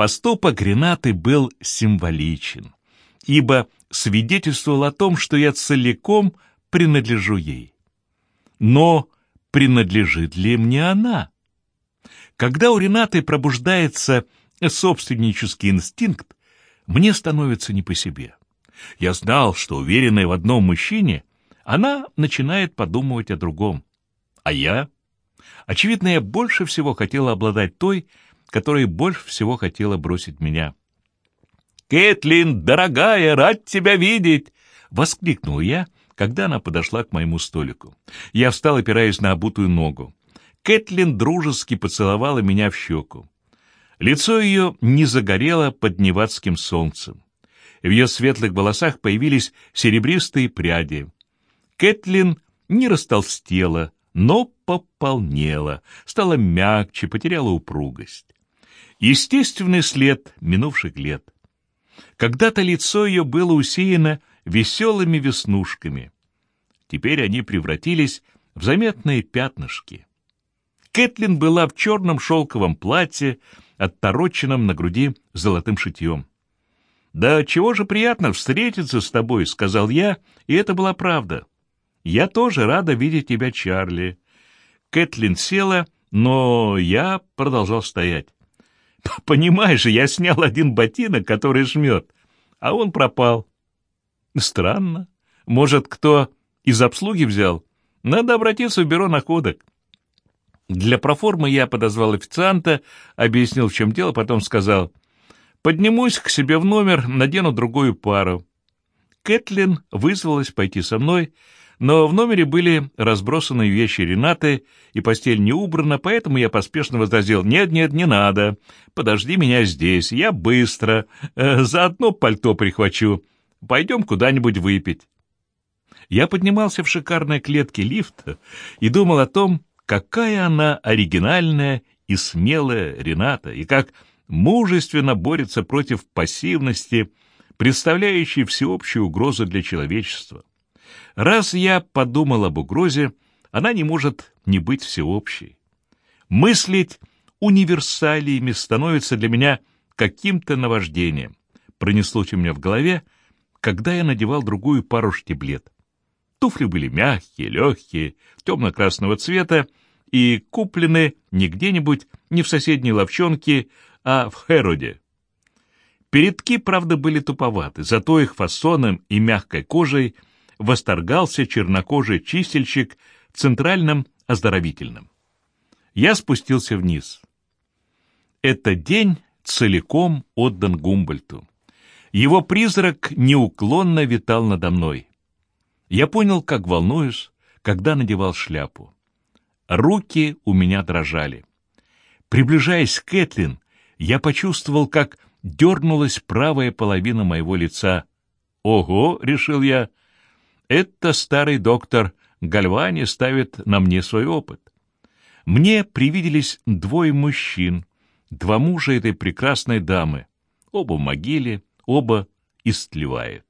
Поступок Ренаты был символичен, ибо свидетельствовал о том, что я целиком принадлежу ей. Но принадлежит ли мне она? Когда у Ренаты пробуждается собственнический инстинкт, мне становится не по себе. Я знал, что, уверенная в одном мужчине, она начинает подумывать о другом. А я? Очевидно, я больше всего хотела обладать той, которая больше всего хотела бросить меня. «Кэтлин, дорогая, рад тебя видеть!» — воскликнул я, когда она подошла к моему столику. Я встал, опираясь на обутую ногу. Кэтлин дружески поцеловала меня в щеку. Лицо ее не загорело под невадским солнцем. В ее светлых волосах появились серебристые пряди. Кэтлин не растолстела, но пополнела, стала мягче, потеряла упругость. Естественный след минувших лет. Когда-то лицо ее было усеяно веселыми веснушками. Теперь они превратились в заметные пятнышки. Кэтлин была в черном шелковом платье, оттороченном на груди золотым шитьем. «Да чего же приятно встретиться с тобой», — сказал я, и это была правда. «Я тоже рада видеть тебя, Чарли». Кэтлин села, но я продолжал стоять. «Понимаешь, я снял один ботинок, который жмет, а он пропал». «Странно. Может, кто из обслуги взял? Надо обратиться в бюро находок». Для проформы я подозвал официанта, объяснил, в чем дело, потом сказал, «Поднимусь к себе в номер, надену другую пару». Кэтлин вызвалась пойти со мной, но в номере были разбросаны вещи Ренаты, и постель не убрана, поэтому я поспешно возразил, «Нет, нет, не надо, подожди меня здесь, я быстро, э, заодно пальто прихвачу, пойдем куда-нибудь выпить». Я поднимался в шикарной клетке лифта и думал о том, какая она оригинальная и смелая Рената, и как мужественно борется против пассивности, представляющей всеобщую угрозу для человечества. Раз я подумал об угрозе, она не может не быть всеобщей. Мыслить универсалиями становится для меня каким-то наваждением. Пронеслось у меня в голове, когда я надевал другую пару штиблет. Туфли были мягкие, легкие, темно-красного цвета, и куплены не где-нибудь, не в соседней ловчонке, а в Хероде. Передки, правда, были туповаты, зато их фасоном и мягкой кожей восторгался чернокожий чистильщик в центральном оздоровительном. Я спустился вниз. Этот день целиком отдан Гумбольту. Его призрак неуклонно витал надо мной. Я понял, как волнуюсь, когда надевал шляпу. Руки у меня дрожали. Приближаясь к Кэтлин, я почувствовал, как дернулась правая половина моего лица. «Ого!» — решил я. «Это старый доктор Гальвани ставит на мне свой опыт». Мне привиделись двое мужчин, два мужа этой прекрасной дамы. Оба в могиле, оба истлевают.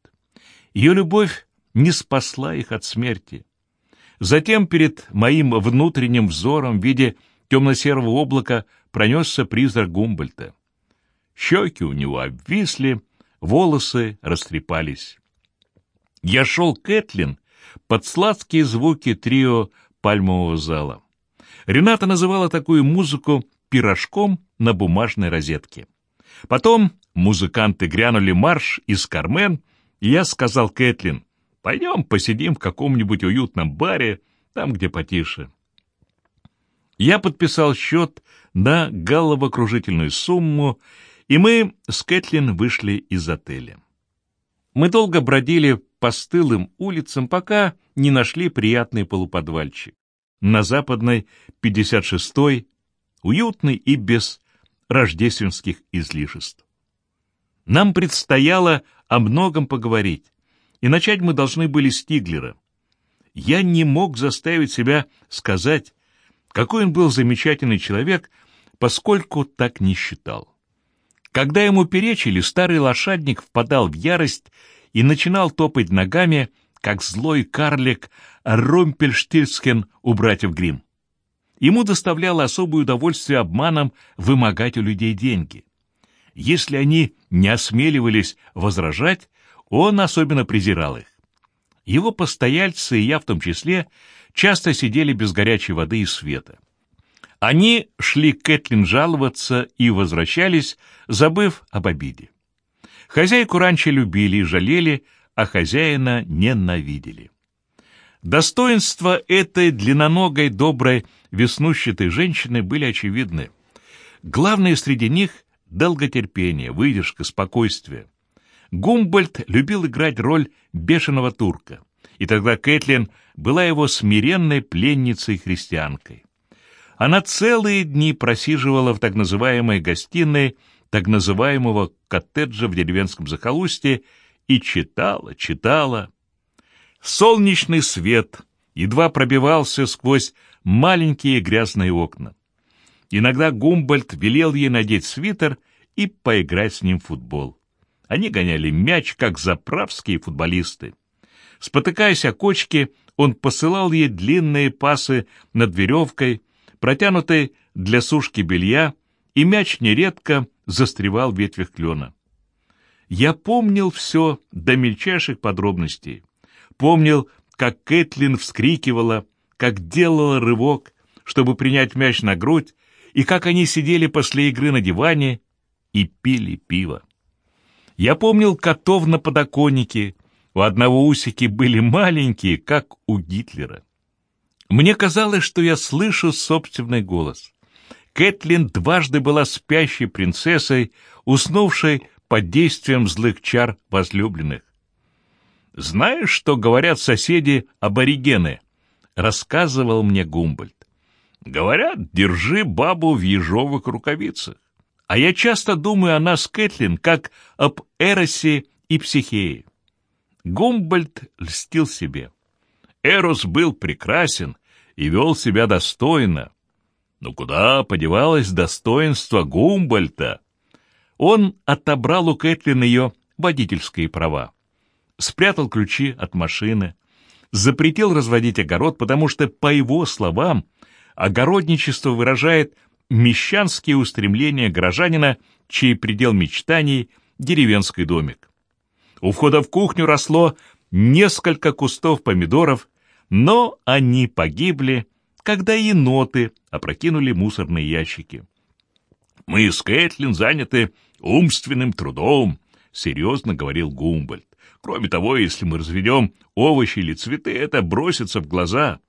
Ее любовь не спасла их от смерти. Затем перед моим внутренним взором в виде темно-серого облака пронесся призрак Гумбольта. Щеки у него обвисли, волосы растрепались. Я шел к Этлин под сладкие звуки трио пальмового зала. Рената называла такую музыку пирожком на бумажной розетке. Потом музыканты грянули марш из Кармен, и я сказал Кэтлин, Пойдем посидим в каком-нибудь уютном баре, там, где потише. Я подписал счет на головокружительную сумму, и мы с Кэтлин вышли из отеля. Мы долго бродили по стылым улицам, пока не нашли приятный полуподвальчик. На западной 56-й, уютный и без рождественских излишеств. Нам предстояло о многом поговорить и начать мы должны были с Тиглера. Я не мог заставить себя сказать, какой он был замечательный человек, поскольку так не считал. Когда ему перечили, старый лошадник впадал в ярость и начинал топать ногами, как злой карлик Румпельштильцхен у братьев Грим. Ему доставляло особое удовольствие обманом вымогать у людей деньги. Если они не осмеливались возражать, он особенно презирал их. Его постояльцы, и я в том числе, часто сидели без горячей воды и света. Они шли к Кэтлин жаловаться и возвращались, забыв об обиде. Хозяйку раньше любили и жалели, а хозяина ненавидели. Достоинства этой длинноногой, доброй, веснущатой женщины были очевидны. Главное среди них — долготерпение, выдержка, спокойствие. Гумбольд любил играть роль бешеного турка, и тогда Кэтлин была его смиренной пленницей-христианкой. Она целые дни просиживала в так называемой гостиной так называемого коттеджа в деревенском захолустье и читала, читала. Солнечный свет едва пробивался сквозь маленькие грязные окна. Иногда Гумбольд велел ей надеть свитер и поиграть с ним в футбол. Они гоняли мяч, как заправские футболисты. Спотыкаясь о кочке, он посылал ей длинные пасы над веревкой, протянутой для сушки белья, и мяч нередко застревал в ветвях клена. Я помнил все до мельчайших подробностей. Помнил, как Кэтлин вскрикивала, как делала рывок, чтобы принять мяч на грудь, и как они сидели после игры на диване и пили пиво. Я помнил котов на подоконнике, у одного усики были маленькие, как у Гитлера. Мне казалось, что я слышу собственный голос. Кэтлин дважды была спящей принцессой, уснувшей под действием злых чар возлюбленных. «Знаешь, что говорят соседи-аборигены?» — рассказывал мне Гумбольд. «Говорят, держи бабу в ежовых рукавицах. А я часто думаю о нас, Кэтлин, как об Эросе и Психее». Гумбольд льстил себе. Эрос был прекрасен и вел себя достойно. Но куда подевалось достоинство Гумбольта? Он отобрал у Кэтлин ее водительские права спрятал ключи от машины, запретил разводить огород, потому что, по его словам, огородничество выражает мещанские устремления горожанина, чей предел мечтаний — деревенский домик. У входа в кухню росло несколько кустов помидоров, но они погибли, когда еноты опрокинули мусорные ящики. «Мы с Кэтлин заняты умственным трудом», — серьезно говорил Гумбольд. Кроме того, если мы разведем овощи или цветы, это бросится в глаза.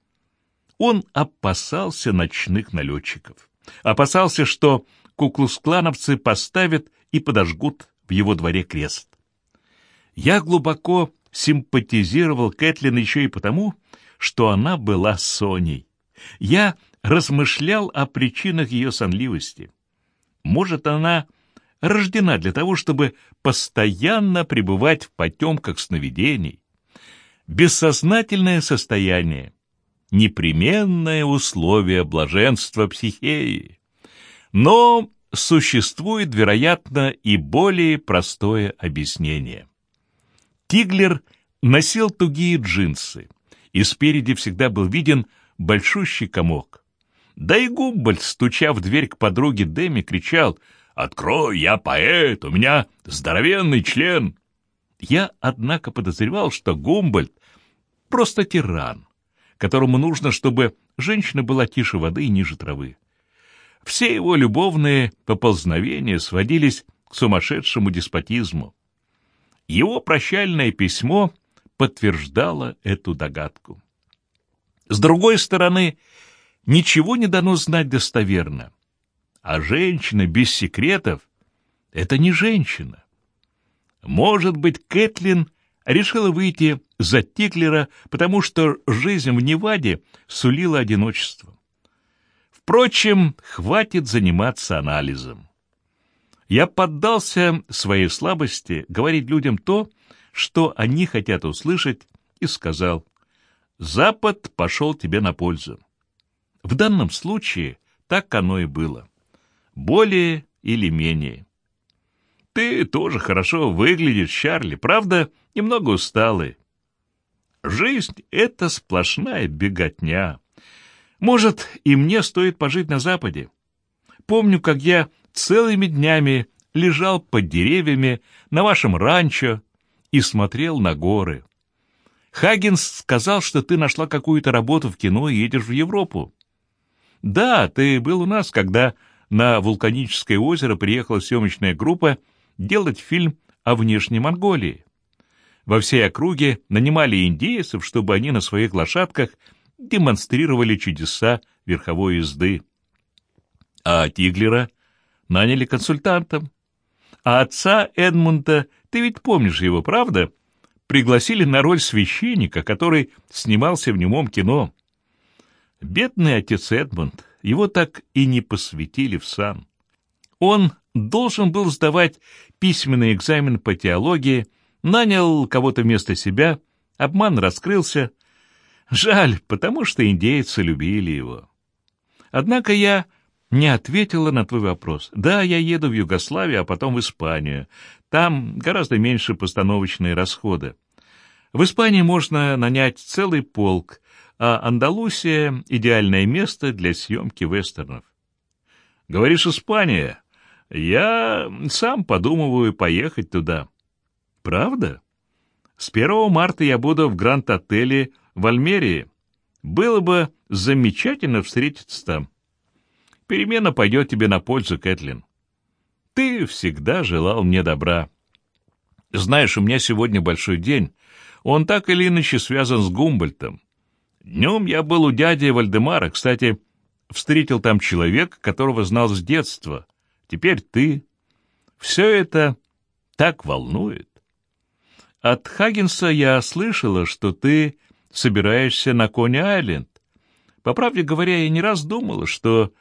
Он опасался ночных налетчиков. Опасался, что куклусклановцы поставят и подожгут в его дворе крест. Я глубоко симпатизировал Кэтлин еще и потому, что она была Соней. Я размышлял о причинах ее сонливости. Может, она рождена для того, чтобы постоянно пребывать в потемках сновидений. Бессознательное состояние — непременное условие блаженства психеи. Но существует, вероятно, и более простое объяснение. Тиглер носил тугие джинсы, и спереди всегда был виден большущий комок. Да и Гумбольд, стуча в дверь к подруге Деми, кричал — Открой, я поэт, у меня здоровенный член. Я, однако, подозревал, что Гумбольд просто тиран, которому нужно, чтобы женщина была тише воды и ниже травы. Все его любовные поползновения сводились к сумасшедшему деспотизму. Его прощальное письмо подтверждало эту догадку. С другой стороны, ничего не дано знать достоверно. А женщина без секретов — это не женщина. Может быть, Кэтлин решила выйти за Тиклера, потому что жизнь в Неваде сулила одиночество. Впрочем, хватит заниматься анализом. Я поддался своей слабости говорить людям то, что они хотят услышать, и сказал, «Запад пошел тебе на пользу». В данном случае так оно и было более или менее. Ты тоже хорошо выглядишь, Чарли, правда, немного усталый. Жизнь — это сплошная беготня. Может, и мне стоит пожить на Западе. Помню, как я целыми днями лежал под деревьями на вашем ранчо и смотрел на горы. Хаггинс сказал, что ты нашла какую-то работу в кино и едешь в Европу. Да, ты был у нас, когда на вулканическое озеро приехала съемочная группа делать фильм о внешней Монголии. Во всей округе нанимали индейцев, чтобы они на своих лошадках демонстрировали чудеса верховой езды. А Тиглера наняли консультантом. А отца Эдмунда, ты ведь помнишь его, правда? Пригласили на роль священника, который снимался в немом кино. Бедный отец Эдмунд, его так и не посвятили в сан. Он должен был сдавать письменный экзамен по теологии, нанял кого-то вместо себя, обман раскрылся. Жаль, потому что индейцы любили его. Однако я не ответила на твой вопрос. Да, я еду в Югославию, а потом в Испанию. Там гораздо меньше постановочные расходы. В Испании можно нанять целый полк, а Андалусия — идеальное место для съемки вестернов. Говоришь, Испания? Я сам подумываю поехать туда. Правда? С 1 марта я буду в Гранд-отеле в Альмерии. Было бы замечательно встретиться там. Перемена пойдет тебе на пользу, Кэтлин. Ты всегда желал мне добра. Знаешь, у меня сегодня большой день. Он так или иначе связан с Гумбольтом. Днем я был у дяди Вальдемара, кстати, встретил там человека, которого знал с детства. Теперь ты. Все это так волнует. От Хаггинса я слышала, что ты собираешься на Кони-Айленд. По правде говоря, я не раз думала, что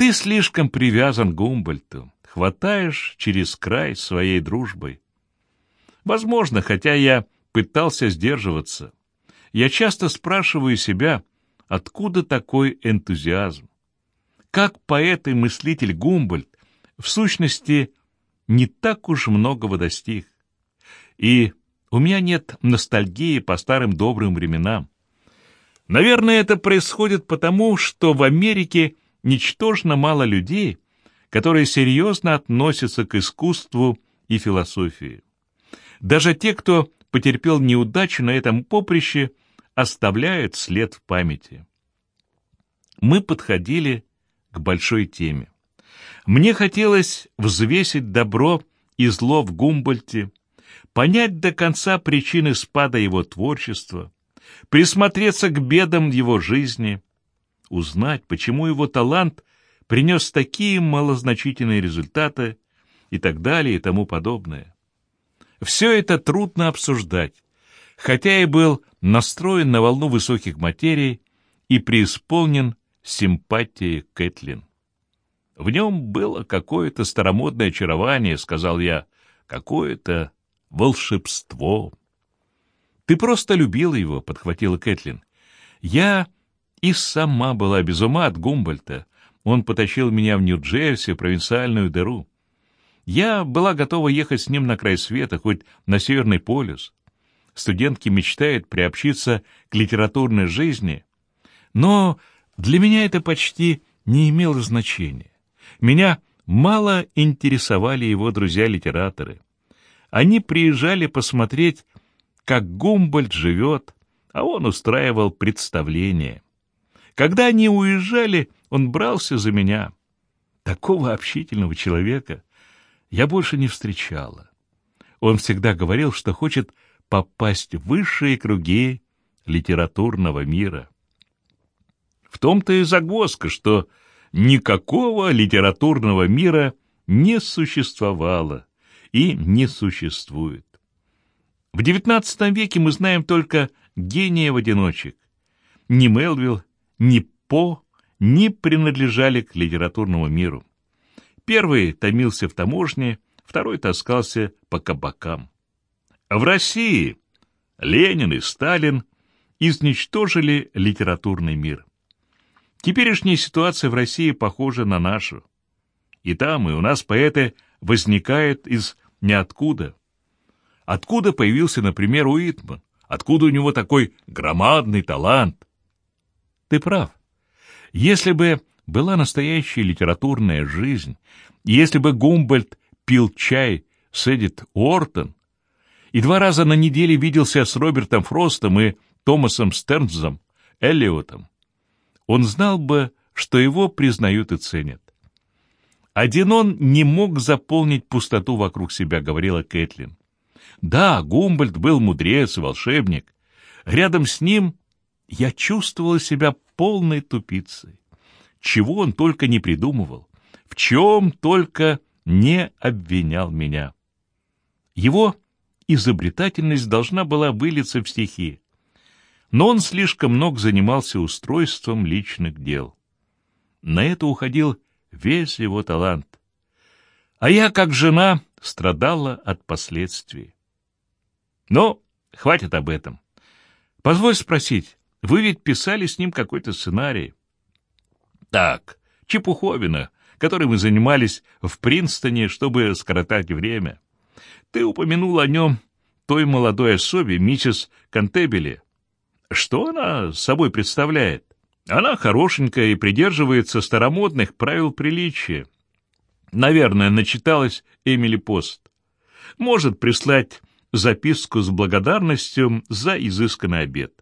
ты слишком привязан к Гумбольту, хватаешь через край своей дружбой. Возможно, хотя я пытался сдерживаться. Я часто спрашиваю себя, откуда такой энтузиазм? Как поэт и мыслитель Гумбольд в сущности не так уж многого достиг. И у меня нет ностальгии по старым добрым временам. Наверное, это происходит потому, что в Америке ничтожно мало людей, которые серьезно относятся к искусству и философии. Даже те, кто потерпел неудачу на этом поприще, оставляют след в памяти. Мы подходили к большой теме. Мне хотелось взвесить добро и зло в Гумбольте, понять до конца причины спада его творчества, присмотреться к бедам его жизни, узнать, почему его талант принес такие малозначительные результаты и так далее и тому подобное. Все это трудно обсуждать, хотя и был настроен на волну высоких материй и преисполнен симпатией Кэтлин. В нем было какое-то старомодное очарование, сказал я, какое-то волшебство. Ты просто любила его, подхватила Кэтлин. Я и сама была без ума от Гумбольта. Он потащил меня в Нью-Джерси, провинциальную дыру. Я была готова ехать с ним на край света, хоть на Северный полюс. Студентки мечтают приобщиться к литературной жизни. Но для меня это почти не имело значения. Меня мало интересовали его друзья-литераторы. Они приезжали посмотреть, как Гумбольд живет, а он устраивал представление. Когда они уезжали, он брался за меня. Такого общительного человека я больше не встречала. Он всегда говорил, что хочет попасть в высшие круги литературного мира. В том-то и загвоздка, что никакого литературного мира не существовало и не существует. В XIX веке мы знаем только гениев-одиночек. Ни Мелвилл, ни По не принадлежали к литературному миру. Первый томился в таможне, второй таскался по кабакам. В России Ленин и Сталин изничтожили литературный мир. Теперешняя ситуация в России похожа на нашу. И там, и у нас поэты возникают из ниоткуда. Откуда появился, например, Уитман? Откуда у него такой громадный талант? Ты прав. Если бы была настоящая литературная жизнь, если бы Гумбольд пил чай с Эдит Уортон и два раза на неделе виделся с Робертом Фростом и Томасом Стернзом, Эллиотом, он знал бы, что его признают и ценят. Один он не мог заполнить пустоту вокруг себя, говорила Кэтлин. Да, Гумбольд был мудрец волшебник. Рядом с ним я чувствовала себя полной тупицей. Чего он только не придумывал, в чем только не обвинял меня. Его изобретательность должна была вылиться в стихи, но он слишком много занимался устройством личных дел. На это уходил весь его талант. А я, как жена, страдала от последствий. Но хватит об этом. Позволь спросить, вы ведь писали с ним какой-то сценарий? Так, чепуховина, которой мы занимались в Принстоне, чтобы скоротать время. Ты упомянул о нем той молодой особе, миссис Кантебели. Что она собой представляет? Она хорошенькая и придерживается старомодных правил приличия. Наверное, начиталась Эмили Пост. Может прислать записку с благодарностью за изысканный обед.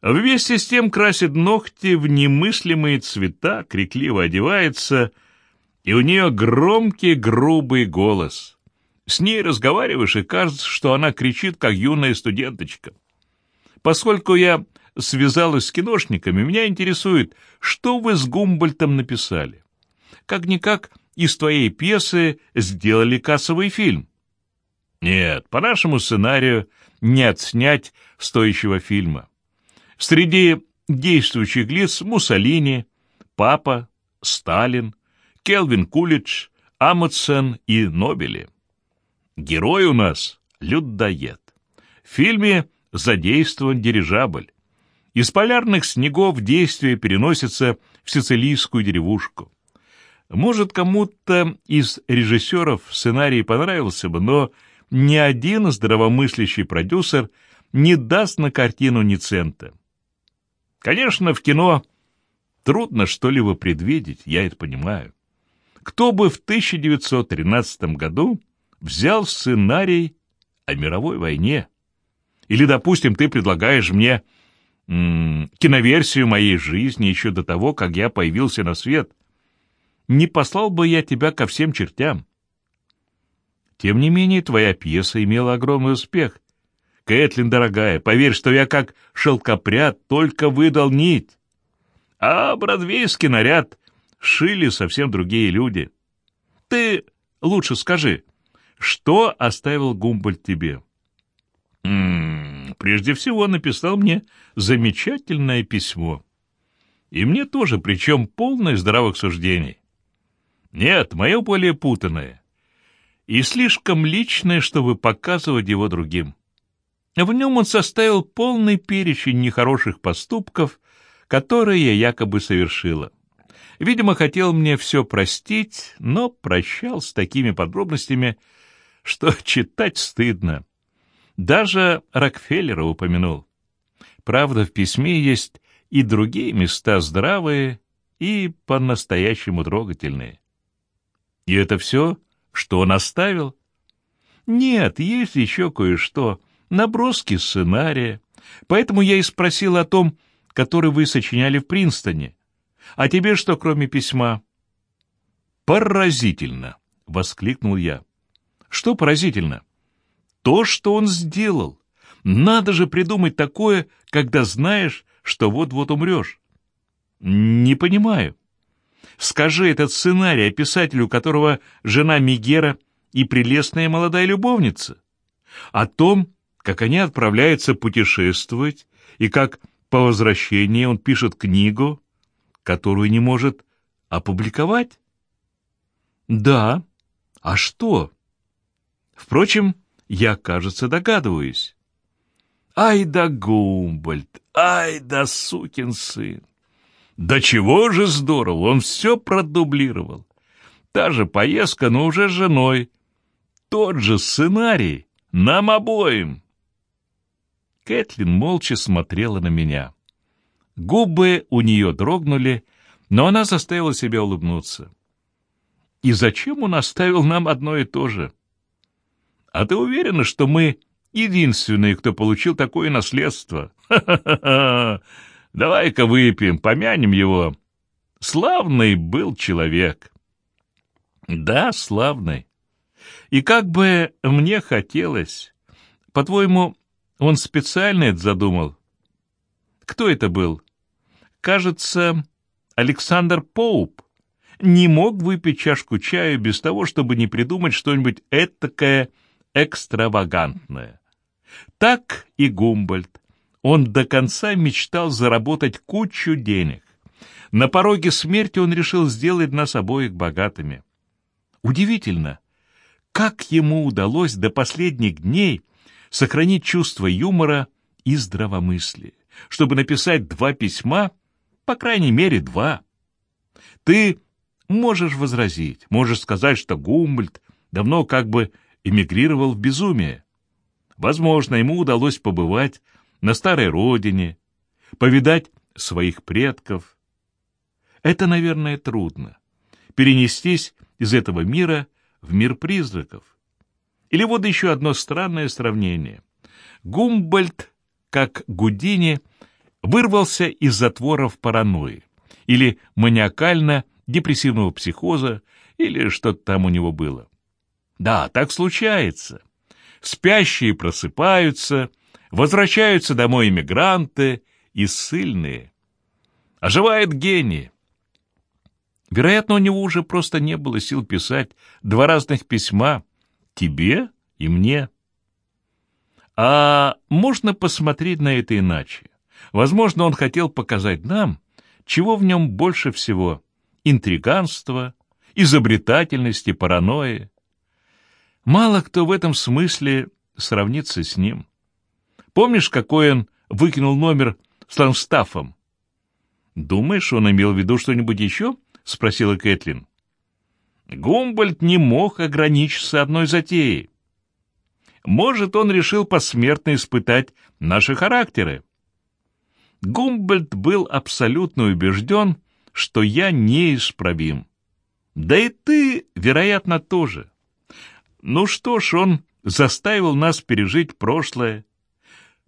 Вместе с тем красит ногти в немыслимые цвета, крикливо одевается, и у нее громкий грубый голос. С ней разговариваешь, и кажется, что она кричит, как юная студенточка. Поскольку я связалась с киношниками, меня интересует, что вы с Гумбольтом написали. Как-никак из твоей пьесы сделали кассовый фильм. Нет, по нашему сценарию не отснять стоящего фильма. Среди действующих лиц Муссолини, Папа, Сталин, Келвин Кулич, Амутсен и Нобели. Герой у нас — людоед. В фильме задействован дирижабль. Из полярных снегов действие переносится в сицилийскую деревушку. Может, кому-то из режиссеров сценарий понравился бы, но ни один здравомыслящий продюсер не даст на картину ни цента. Конечно, в кино трудно что-либо предвидеть, я это понимаю. Кто бы в 1913 году взял сценарий о мировой войне? Или, допустим, ты предлагаешь мне киноверсию моей жизни еще до того, как я появился на свет. Не послал бы я тебя ко всем чертям. Тем не менее, твоя пьеса имела огромный успех. Кэтлин, дорогая, поверь, что я как шелкопряд только выдал нить. А бродвейский наряд шили совсем другие люди. Ты лучше скажи, что оставил Гумбольд тебе? М -м, прежде всего написал мне замечательное письмо. И мне тоже, причем полное здравых суждений. Нет, мое более путанное и слишком личное, чтобы показывать его другим. В нем он составил полный перечень нехороших поступков, которые я якобы совершила. Видимо, хотел мне все простить, но прощал с такими подробностями, что читать стыдно. Даже Рокфеллера упомянул. Правда, в письме есть и другие места здравые и по-настоящему трогательные. И это все что он оставил? Нет, есть еще кое-что, наброски сценария. Поэтому я и спросил о том, который вы сочиняли в Принстоне. А тебе что, кроме письма? Поразительно, воскликнул я. Что поразительно? То, что он сделал. Надо же придумать такое, когда знаешь, что вот-вот умрешь. Не понимаю. Скажи этот сценарий писателю, которого жена Мигера и прелестная молодая любовница. О том, как они отправляются путешествовать, и как по возвращении он пишет книгу, которую не может опубликовать? Да. А что? Впрочем, я, кажется, догадываюсь. Ай да Гумбольд, ай да сукин сын! Да чего же здорово, он все продублировал. Та же поездка, но уже с женой. Тот же сценарий, нам обоим. Кэтлин молча смотрела на меня. Губы у нее дрогнули, но она заставила себя улыбнуться. И зачем он оставил нам одно и то же? А ты уверена, что мы единственные, кто получил такое наследство? Ха-ха-ха! Давай-ка выпьем, помянем его. Славный был человек. Да, славный. И как бы мне хотелось... По-твоему, он специально это задумал? Кто это был? Кажется, Александр Поуп не мог выпить чашку чая без того, чтобы не придумать что-нибудь этакое экстравагантное. Так и Гумбольд. Он до конца мечтал заработать кучу денег. На пороге смерти он решил сделать нас обоих богатыми. Удивительно, как ему удалось до последних дней сохранить чувство юмора и здравомыслия, чтобы написать два письма, по крайней мере, два. Ты можешь возразить, можешь сказать, что Гумбольд давно как бы эмигрировал в безумие. Возможно, ему удалось побывать на старой родине, повидать своих предков. Это, наверное, трудно. Перенестись из этого мира в мир призраков. Или вот еще одно странное сравнение. Гумбольд, как Гудини, вырвался из затворов паранойи или маниакально-депрессивного психоза, или что-то там у него было. Да, так случается. Спящие просыпаются, возвращаются домой иммигранты и ссыльные. Оживает гений. Вероятно, у него уже просто не было сил писать два разных письма тебе и мне. А можно посмотреть на это иначе. Возможно, он хотел показать нам, чего в нем больше всего — интриганства, изобретательности, паранойи. Мало кто в этом смысле сравнится с ним. Помнишь, какой он выкинул номер с Ланстафом? Думаешь, он имел в виду что-нибудь еще? — спросила Кэтлин. Гумбольд не мог ограничиться одной затеей. Может, он решил посмертно испытать наши характеры. Гумбольд был абсолютно убежден, что я неисправим. Да и ты, вероятно, тоже. Ну что ж, он заставил нас пережить прошлое,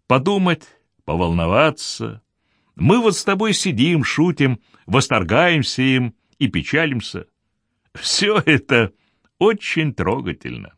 подумать, поволноваться. Мы вот с тобой сидим, шутим, восторгаемся им и печалимся. Все это очень трогательно.